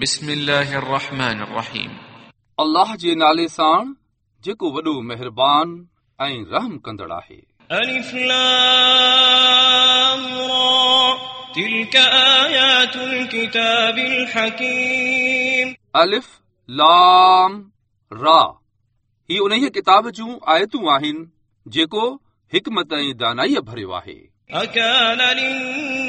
بسم الله الرحمن الرحيم الله جي نالي سان جيڪو وڏو مهربان ۽ رحم ڪندڙ آهي الف لام را تلك آيات الكتاب الحكيم الف لام را هي انهي ڪتاب جون آيتون آهن جيڪو حکمت ۽ دانائي ڀريو آهي اكان لن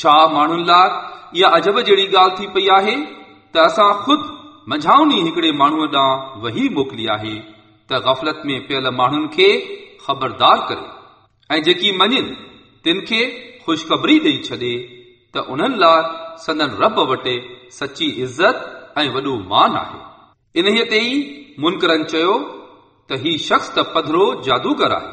छा माण्हुनि लाइ इहा अजब जहिड़ी ॻाल्हि थी पई आहे त असां ख़ुदि मंझाउनी हिकिड़े माण्हूअ ॾांहुं वही मोकिली आहे त ग़फ़लत में पियल माण्हुनि खे ख़बरदार करे ऐं जेकी मञनि तिन खे ख़ुशख़बरी ॾेई छॾे त उन्हनि लाइ संदन रब वटि सची इज़त ऐं वॾो मान आहे इन्हीअ ते ई मुनकरनि चयो त ही शख़्स त पधरो जादूगर आहे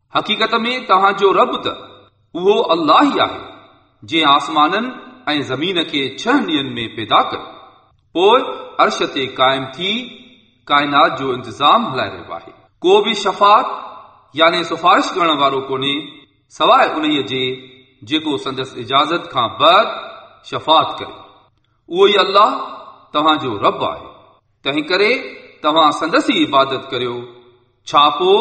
हक़ीक़त में तव्हांजो रब त उहो अल्लाह ई आहे जंहिं आसमाननि ऐं ज़मीन खे छह ॾींहंनि में पैदा कयो पोइ अर्श ते क़ाइम थी काइनात जो इंतज़ाम हलाए रहियो आहे को बि शफ़ात याने सिफारिश करण वारो कोन्हे सवाइ उन्हीअ जे जेको संदसि इजाज़त खां बाद शफ़ात करे उहो ई अल्लाह तव्हांजो रब आहे तंहिं करे तव्हां संदसि ई इबादत करियो छा पोइ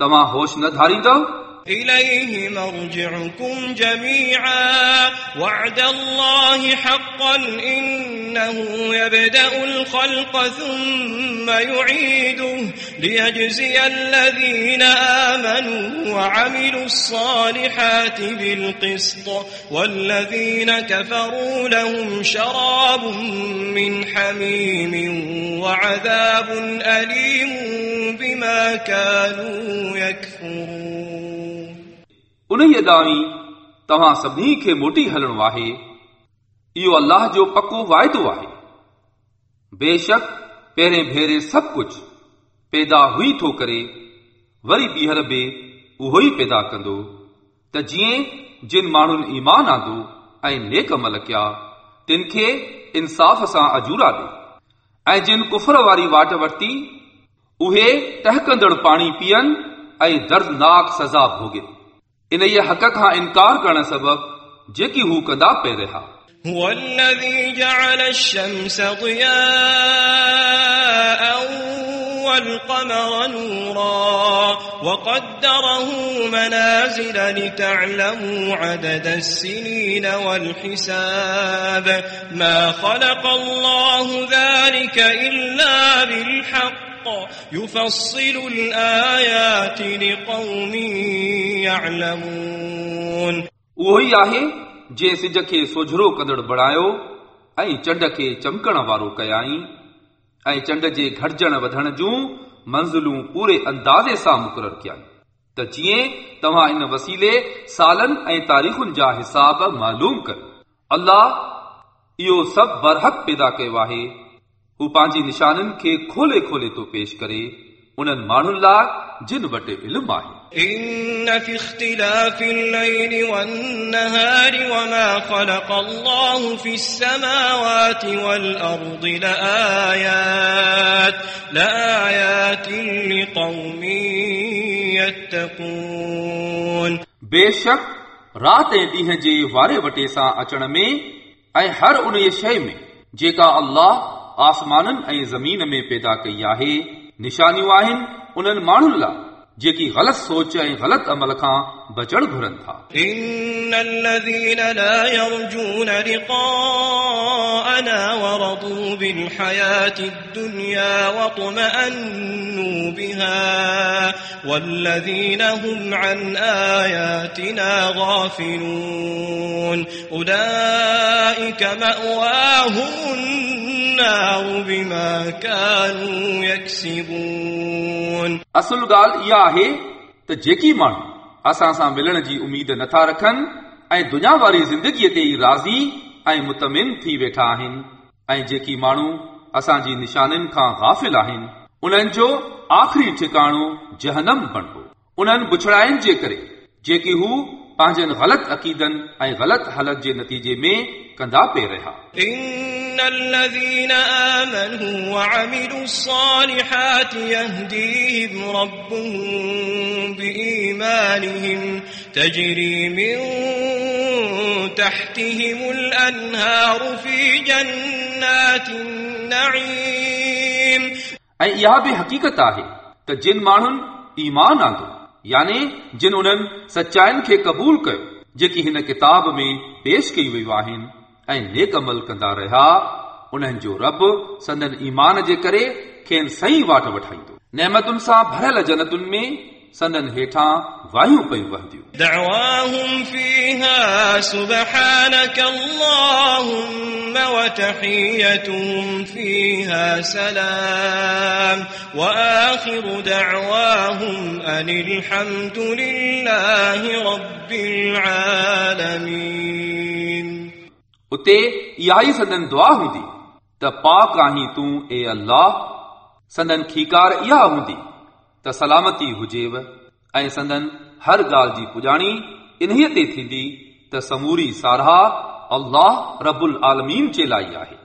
तव्हां होश न धारींदव إليه مرجعكم جميعا وعد الله حقا إنه يبدأ الخلق ثم يعيده ليجزي الذين آمنوا وعملوا الصالحات بالقسط والذين كفروا لهم شراب من حميم وعذاب أليم بما كانوا يكفرون उन्हीअ ॾांहुं तव्हां सभिनी खे मोटी हलणो आहे इहो अल्लाह जो पको वाइदो आहे बेशक पहिरें भेरे सभु कुझु पैदा हुई थो करे वरी ॿीहर बि उहो ई पैदा कंदो त जीअं जिन माण्हुनि ईमान आंदो ऐं नेक अमल कया तिन खे इंसाफ़ सां अजूरा ॾे ऐं जिन कुफर वारी वाट वरिती उहे टहकंदड़ पाणी पीअनि ऐं दर्दनाक सज़ा भोगनि इन जे हक़ खां इनकार करण सबबि जेकी हू कंदा पिए रहिया هو الذي جعل الشمس ضياء والقمر نورا وقدره منازل لتعلموا عدد السنين والحساب ما خلق الله ذلك إلا بالحق يفصل الآيات لقوم يعلمون उहो ई आहे जंहिं सिज खे सोझरो कंदड़ बणायो ऐं चंड खे चमकण वारो कयाई ऐं चंड जे घटिजण वधण जूं मंज़िलूं पूरे अंदाज़े सां मुक़ररु कयाई त जीअं तव्हां इन वसीले सालनि ऐं तारीख़ुनि जा हिसाब मालूम कयो अल्लाह इहो सभु बरहक पैदा कयो आहे हू पंहिंजी निशाननि खे खोले खोले थो पेश करे उन्हनि माण्हुनि लाइ जिन वटि इल्मु आहे إن في اختلاف الليل والنهار وما خلق الله في السماوات والأرض لآيات لآيات لقوم يتقون बेशक राति ऐं ॾींहं जे वारे वटे सां अचण में ऐं हर उन शइ में जेका अल्लाह आसमाननि ऐं ज़मीन में पैदा कई आहे निशानियूं आहिनि उन्हनि माण्हुनि लाइ जेकी ग़लति सोच ऐं ग़लति अमल खां बचण घुरनि था إن الذين لا يرجون لقاءنا ورضوا بالحياة الدنيا واطمأنوا بها والذين هم عن آياتنا غافلون أولئك مأواهم النار بما كانوا يكسبون असुल ॻाल्हि इहा आहे त जेकी माण्हू असां सां मिलण जी उमेद नथा रखनि ऐं दुनिया वारी ज़िंदगीअ ते ई राज़ी ऐं मुतमिन थी वेठा आहिनि ऐं जेकी माण्हू असांजी निशानियुनि खां गाफ़िल आहिनि उन्हनि जो आख़िरी ठिकाणो जहनम बणिबो उन्हनि बुछड़ाइनि जे करे जेकी हू पंहिंजनि ग़लति अक़ीदनि ऐं ग़लति हालत जे नतीजे में कंदा पिए रहिया إن الذين آمنوا وعملوا الصالحات يهديهم ربهم بإيمانهم تجري من تحتهم الأنهار في جنات النعيم ऐं इहा बि हक़ीक़त आहे त जिन माण्हुनि ईमान आंदो याने जिन उन्हनि सचाइनि खे क़बूल कयो जेकी हिन किताब में पेश कई वियूं आहिनि ऐं नेक अमल कंदा रहिया उन्हनि जो रब संदन ईमान जे करे खेनि सही वाट वठाईंदो नेमतुनि सां भरियल जनतुनि में संदन हेठां वायूं पयूं वहंदियूं دعواهم فيها سبحانك اللهم وتحيتهم فيها سلام وآخر دعواهم أن الحمد لله رب العالمين उते इहा ई संदन दुआ हूंदी त पाक आहीं तूं ए अल्लाह संदन खीकार इहा हूंदी त सलामती हुजेव ऐं संदन हर ॻाल्हि जी पुॼाणी इन्हीअ ते थींदी त समूरी साराह अल्लाह रबुल आलमीन जे लाइ आहे